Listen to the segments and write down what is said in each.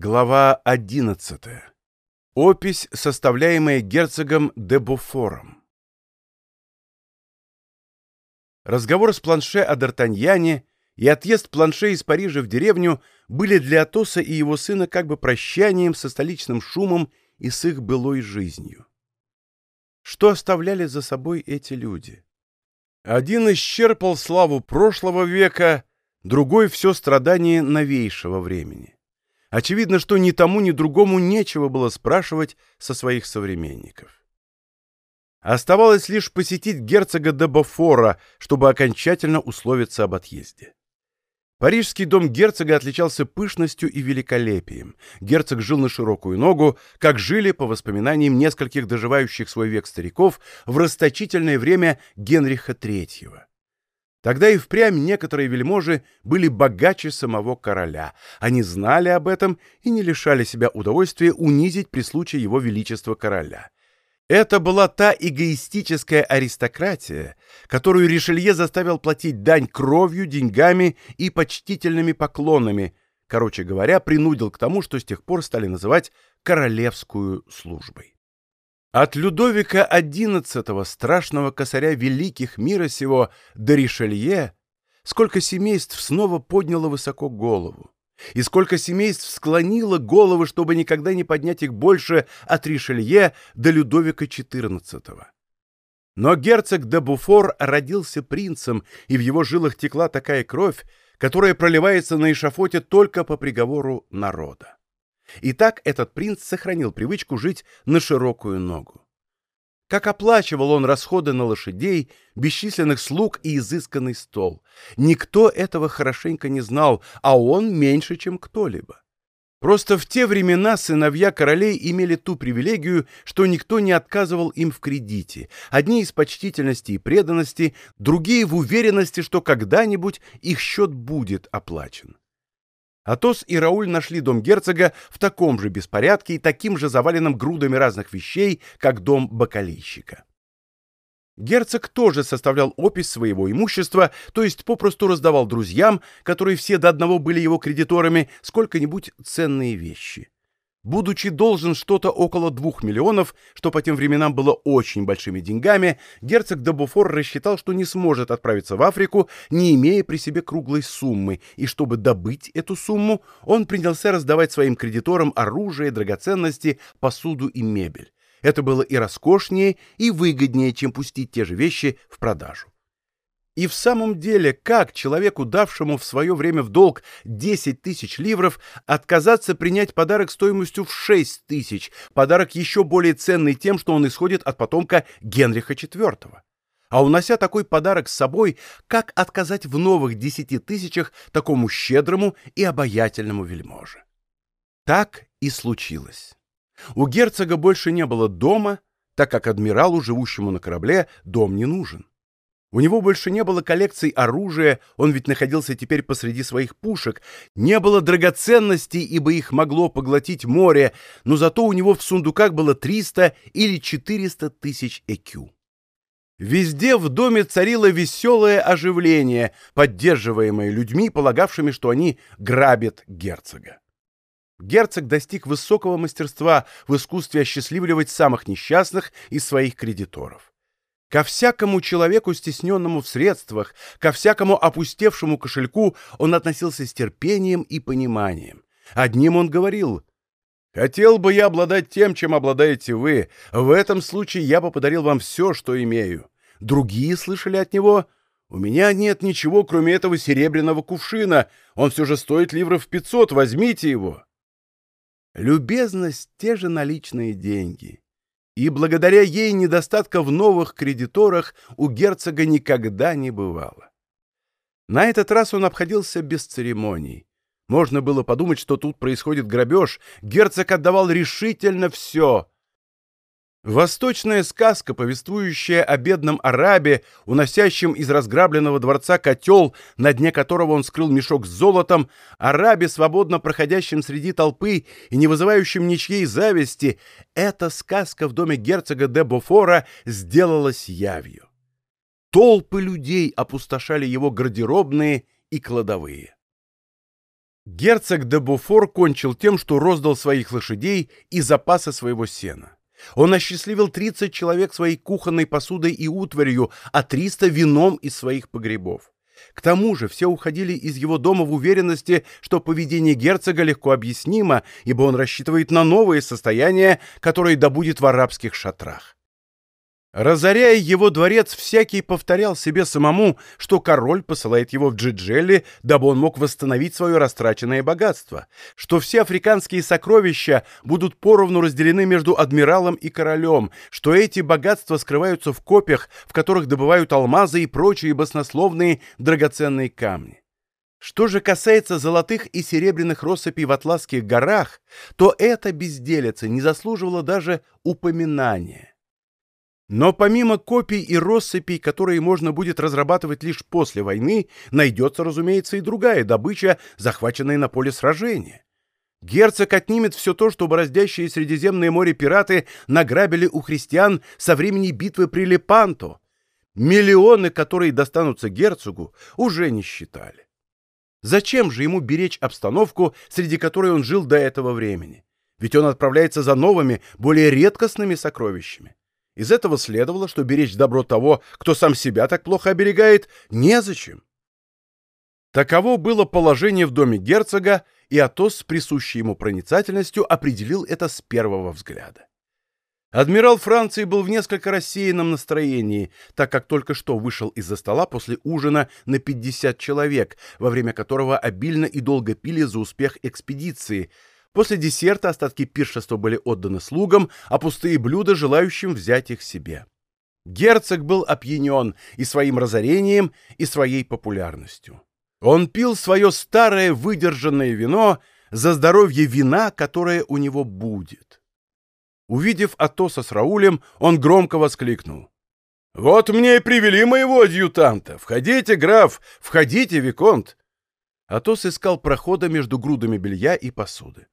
Глава 11. Опись, составляемая герцогом де Буфором. Разговор с Планше о Д'Артаньяне и отъезд Планше из Парижа в деревню были для Атоса и его сына как бы прощанием со столичным шумом и с их былой жизнью. Что оставляли за собой эти люди? Один исчерпал славу прошлого века, другой — все страдания новейшего времени. Очевидно, что ни тому, ни другому нечего было спрашивать со своих современников. Оставалось лишь посетить герцога де Бофора, чтобы окончательно условиться об отъезде. Парижский дом герцога отличался пышностью и великолепием. Герцог жил на широкую ногу, как жили, по воспоминаниям нескольких доживающих свой век стариков, в расточительное время Генриха III. Тогда и впрямь некоторые вельможи были богаче самого короля. Они знали об этом и не лишали себя удовольствия унизить при случае его величества короля. Это была та эгоистическая аристократия, которую Ришелье заставил платить дань кровью, деньгами и почтительными поклонами, короче говоря, принудил к тому, что с тех пор стали называть королевскую службой. От Людовика XI, страшного косаря великих мира сего, до Ришелье, сколько семейств снова подняло высоко голову, и сколько семейств склонило головы, чтобы никогда не поднять их больше от Ришелье до Людовика XIV. Но герцог де Буфор родился принцем, и в его жилах текла такая кровь, которая проливается на эшафоте только по приговору народа. И так этот принц сохранил привычку жить на широкую ногу. Как оплачивал он расходы на лошадей, бесчисленных слуг и изысканный стол. Никто этого хорошенько не знал, а он меньше, чем кто-либо. Просто в те времена сыновья королей имели ту привилегию, что никто не отказывал им в кредите, одни из почтительности и преданности, другие в уверенности, что когда-нибудь их счет будет оплачен. Атос и Рауль нашли дом герцога в таком же беспорядке и таким же заваленном грудами разных вещей, как дом бакалейщика. Герцог тоже составлял опись своего имущества, то есть попросту раздавал друзьям, которые все до одного были его кредиторами, сколько-нибудь ценные вещи. Будучи должен что-то около двух миллионов, что по тем временам было очень большими деньгами, герцог де Буфор рассчитал, что не сможет отправиться в Африку, не имея при себе круглой суммы, и чтобы добыть эту сумму, он принялся раздавать своим кредиторам оружие, драгоценности, посуду и мебель. Это было и роскошнее, и выгоднее, чем пустить те же вещи в продажу. И в самом деле, как человеку, давшему в свое время в долг 10 тысяч ливров, отказаться принять подарок стоимостью в 6 тысяч, подарок еще более ценный тем, что он исходит от потомка Генриха IV? А унося такой подарок с собой, как отказать в новых десяти тысячах такому щедрому и обаятельному вельможе? Так и случилось. У герцога больше не было дома, так как адмиралу, живущему на корабле, дом не нужен. У него больше не было коллекций оружия, он ведь находился теперь посреди своих пушек, не было драгоценностей, ибо их могло поглотить море, но зато у него в сундуках было 300 или 400 тысяч ЭКЮ. Везде в доме царило веселое оживление, поддерживаемое людьми, полагавшими, что они грабят герцога. Герцог достиг высокого мастерства в искусстве осчастливливать самых несчастных из своих кредиторов. Ко всякому человеку, стесненному в средствах, ко всякому опустевшему кошельку он относился с терпением и пониманием. Одним он говорил «Хотел бы я обладать тем, чем обладаете вы. В этом случае я бы подарил вам все, что имею». Другие слышали от него «У меня нет ничего, кроме этого серебряного кувшина. Он все же стоит ливров пятьсот. Возьмите его». Любезность — те же наличные деньги и благодаря ей недостатка в новых кредиторах у герцога никогда не бывало. На этот раз он обходился без церемоний. Можно было подумать, что тут происходит грабеж. Герцог отдавал решительно все. Восточная сказка, повествующая о бедном арабе, уносящем из разграбленного дворца котел, на дне которого он скрыл мешок с золотом, арабе, свободно проходящем среди толпы и не вызывающем ничьей зависти, эта сказка в доме герцога де Бофора сделалась явью. Толпы людей опустошали его гардеробные и кладовые. Герцог де Буфор кончил тем, что роздал своих лошадей и запасы своего сена. Он осчастливил 30 человек своей кухонной посудой и утварью, а 300 вином из своих погребов. К тому же все уходили из его дома в уверенности, что поведение герцога легко объяснимо, ибо он рассчитывает на новые состояния, которые добудет в арабских шатрах. Разоряя его дворец, всякий повторял себе самому, что король посылает его в Джиджелли, дабы он мог восстановить свое растраченное богатство, что все африканские сокровища будут поровну разделены между адмиралом и королем, что эти богатства скрываются в копьях, в которых добывают алмазы и прочие баснословные драгоценные камни. Что же касается золотых и серебряных россыпей в Атласских горах, то эта безделица не заслуживала даже упоминания. Но помимо копий и россыпей, которые можно будет разрабатывать лишь после войны, найдется, разумеется, и другая добыча, захваченная на поле сражения. Герцог отнимет все то, что бороздящие Средиземное море пираты награбили у христиан со времени битвы при Лепанто. Миллионы, которые достанутся герцогу, уже не считали. Зачем же ему беречь обстановку, среди которой он жил до этого времени? Ведь он отправляется за новыми, более редкостными сокровищами. Из этого следовало, что беречь добро того, кто сам себя так плохо оберегает, незачем. Таково было положение в доме герцога, и Атос с присущей ему проницательностью определил это с первого взгляда. Адмирал Франции был в несколько рассеянном настроении, так как только что вышел из-за стола после ужина на 50 человек, во время которого обильно и долго пили за успех экспедиции – После десерта остатки пиршества были отданы слугам, а пустые блюда желающим взять их себе. Герцог был опьянен и своим разорением, и своей популярностью. Он пил свое старое выдержанное вино за здоровье вина, которое у него будет. Увидев Атоса с Раулем, он громко воскликнул. «Вот мне и привели моего адъютанта! Входите, граф! Входите, Виконт!» Атос искал прохода между грудами белья и посуды.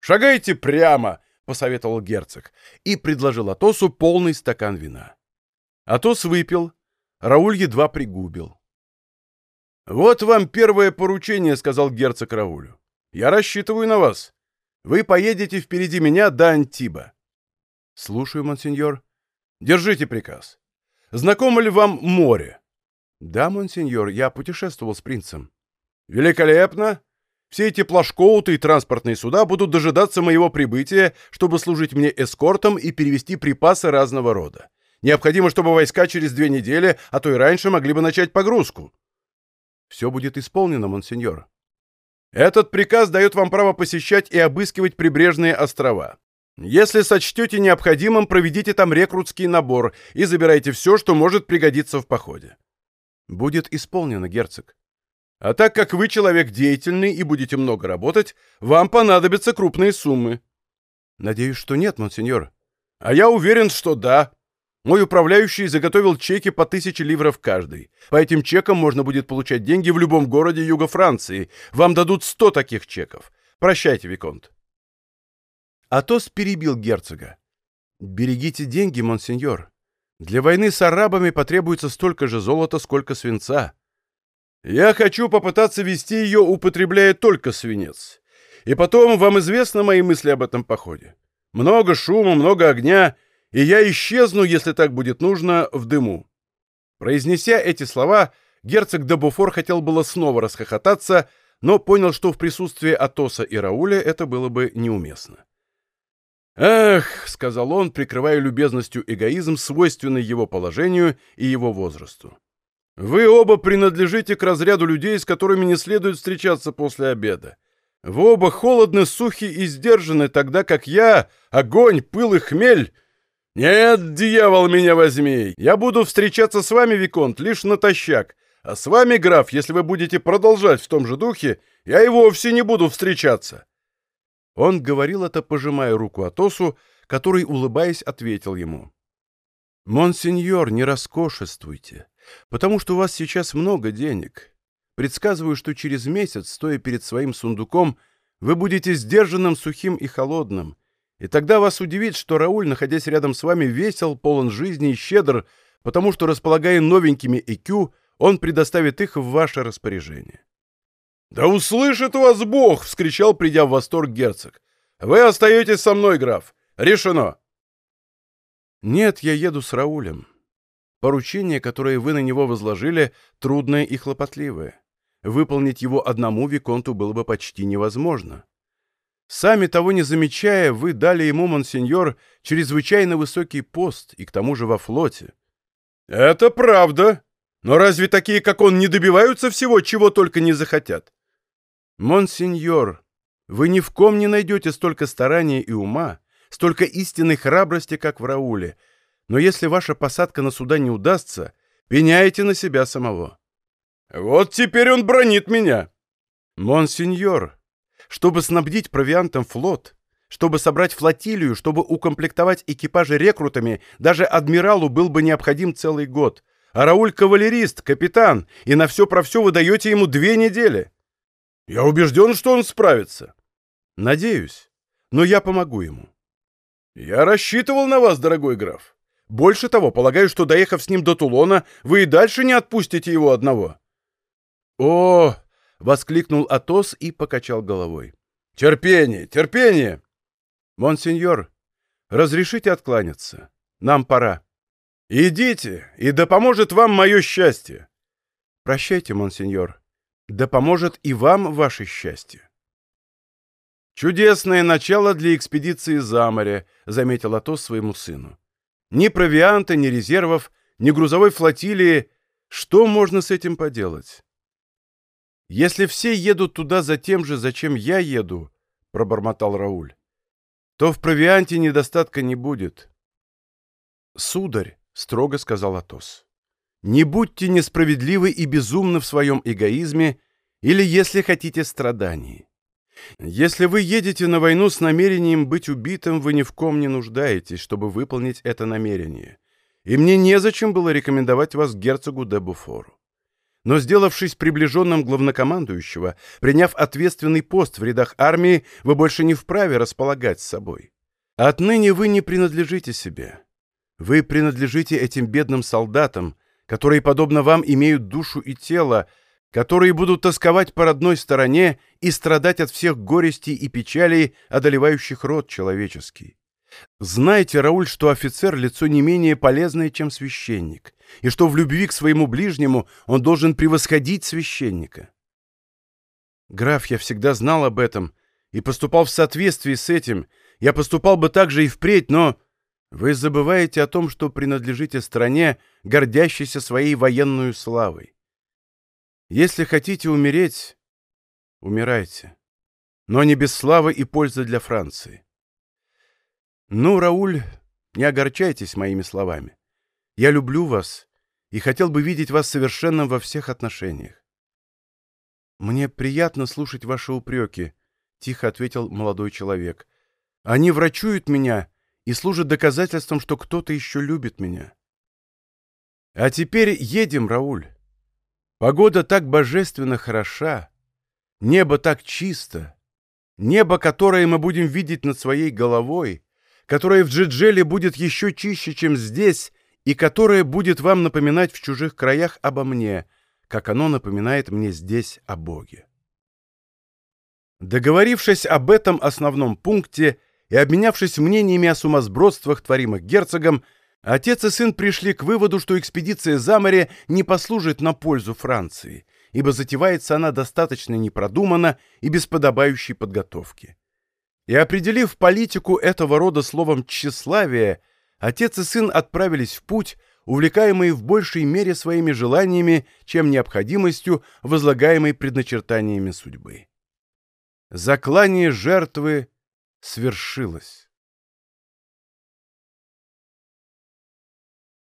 «Шагайте прямо!» — посоветовал герцог и предложил Атосу полный стакан вина. Атос выпил, Рауль едва пригубил. «Вот вам первое поручение», — сказал герцог Раулю. «Я рассчитываю на вас. Вы поедете впереди меня до Антиба». «Слушаю, монсеньор». «Держите приказ. Знакомо ли вам море?» «Да, монсеньор, я путешествовал с принцем». «Великолепно. Все эти плашкоуты и транспортные суда будут дожидаться моего прибытия, чтобы служить мне эскортом и перевести припасы разного рода. Необходимо, чтобы войска через две недели, а то и раньше, могли бы начать погрузку. Все будет исполнено, монсеньор. Этот приказ дает вам право посещать и обыскивать прибрежные острова. Если сочтете необходимым, проведите там рекрутский набор и забирайте все, что может пригодиться в походе. Будет исполнено, герцог. А так как вы человек деятельный и будете много работать, вам понадобятся крупные суммы. Надеюсь, что нет, монсеньор. А я уверен, что да. Мой управляющий заготовил чеки по тысяче ливров каждый. По этим чекам можно будет получать деньги в любом городе Юга Франции. Вам дадут сто таких чеков. Прощайте, Виконт. Атос перебил герцога. «Берегите деньги, монсеньор. Для войны с арабами потребуется столько же золота, сколько свинца. Я хочу попытаться вести ее, употребляя только свинец. И потом, вам известны мои мысли об этом походе. Много шума, много огня, и я исчезну, если так будет нужно, в дыму». Произнеся эти слова, герцог де Буфор хотел было снова расхохотаться, но понял, что в присутствии Атоса и Рауля это было бы неуместно. «Эх», — сказал он, прикрывая любезностью эгоизм, свойственный его положению и его возрасту. Вы оба принадлежите к разряду людей, с которыми не следует встречаться после обеда. Вы оба холодны, сухи и сдержаны, тогда как я — огонь, пыл и хмель. Нет, дьявол, меня возьми! Я буду встречаться с вами, Виконт, лишь натощак. А с вами, граф, если вы будете продолжать в том же духе, я и вовсе не буду встречаться. Он говорил это, пожимая руку Атосу, который, улыбаясь, ответил ему. «Монсеньор, не роскошествуйте потому что у вас сейчас много денег. Предсказываю, что через месяц, стоя перед своим сундуком, вы будете сдержанным, сухим и холодным. И тогда вас удивит, что Рауль, находясь рядом с вами, весел, полон жизни и щедр, потому что, располагая новенькими ЭКЮ, он предоставит их в ваше распоряжение. «Да услышит вас Бог!» — вскричал, придя в восторг герцог. «Вы остаетесь со мной, граф. Решено!» «Нет, я еду с Раулем. Поручение, которое вы на него возложили, трудное и хлопотливое. Выполнить его одному Виконту было бы почти невозможно. Сами того не замечая, вы дали ему, монсеньор, чрезвычайно высокий пост, и к тому же во флоте. «Это правда. Но разве такие, как он, не добиваются всего, чего только не захотят?» «Монсеньор, вы ни в ком не найдете столько старания и ума, столько истинной храбрости, как в Рауле, но если ваша посадка на суда не удастся, пеняйте на себя самого». «Вот теперь он бронит меня!» «Монсеньор, чтобы снабдить провиантом флот, чтобы собрать флотилию, чтобы укомплектовать экипажи рекрутами, даже адмиралу был бы необходим целый год. А Рауль кавалерист, капитан, и на все про все вы даете ему две недели. Я убежден, что он справится. Надеюсь, но я помогу ему. Я рассчитывал на вас, дорогой граф. Больше того, полагаю, что, доехав с ним до Тулона, вы и дальше не отпустите его одного. О, — воскликнул Атос и покачал головой. «Терпение! Терпение!» «Монсеньор, разрешите откланяться. Нам пора». «Идите, и да поможет вам мое счастье!» «Прощайте, монсеньор. Да поможет и вам ваше счастье!» «Чудесное начало для экспедиции за море», — заметил Атос своему сыну. «Ни провианта, ни резервов, ни грузовой флотилии. Что можно с этим поделать?» «Если все едут туда за тем же, зачем я еду», — пробормотал Рауль, — «то в провианте недостатка не будет». «Сударь», — строго сказал Атос, — «не будьте несправедливы и безумны в своем эгоизме или, если хотите, страдании. Если вы едете на войну с намерением быть убитым, вы ни в ком не нуждаетесь, чтобы выполнить это намерение, и мне незачем было рекомендовать вас герцогу де Буфору но, сделавшись приближенным главнокомандующего, приняв ответственный пост в рядах армии, вы больше не вправе располагать с собой. Отныне вы не принадлежите себе. Вы принадлежите этим бедным солдатам, которые, подобно вам, имеют душу и тело, которые будут тосковать по родной стороне и страдать от всех горестей и печалей, одолевающих род человеческий. Знайте, Рауль, что офицер — лицо не менее полезное, чем священник, и что в любви к своему ближнему он должен превосходить священника. Граф, я всегда знал об этом и поступал в соответствии с этим. Я поступал бы так же и впредь, но... Вы забываете о том, что принадлежите стране, гордящейся своей военной славой. Если хотите умереть, умирайте, но не без славы и пользы для Франции. «Ну, Рауль, не огорчайтесь моими словами. Я люблю вас и хотел бы видеть вас совершенным во всех отношениях». «Мне приятно слушать ваши упреки», — тихо ответил молодой человек. «Они врачуют меня и служат доказательством, что кто-то еще любит меня». «А теперь едем, Рауль. Погода так божественно хороша, небо так чисто, небо, которое мы будем видеть над своей головой» которое в Джиджеле будет еще чище, чем здесь, и которое будет вам напоминать в чужих краях обо мне, как оно напоминает мне здесь о Боге. Договорившись об этом основном пункте и обменявшись мнениями о сумасбродствах, творимых герцогом, отец и сын пришли к выводу, что экспедиция за море не послужит на пользу Франции, ибо затевается она достаточно непродуманно и без подобающей подготовки. И определив политику этого рода словом «тщеславие», отец и сын отправились в путь, увлекаемые в большей мере своими желаниями, чем необходимостью, возлагаемой предначертаниями судьбы. Заклание жертвы свершилось.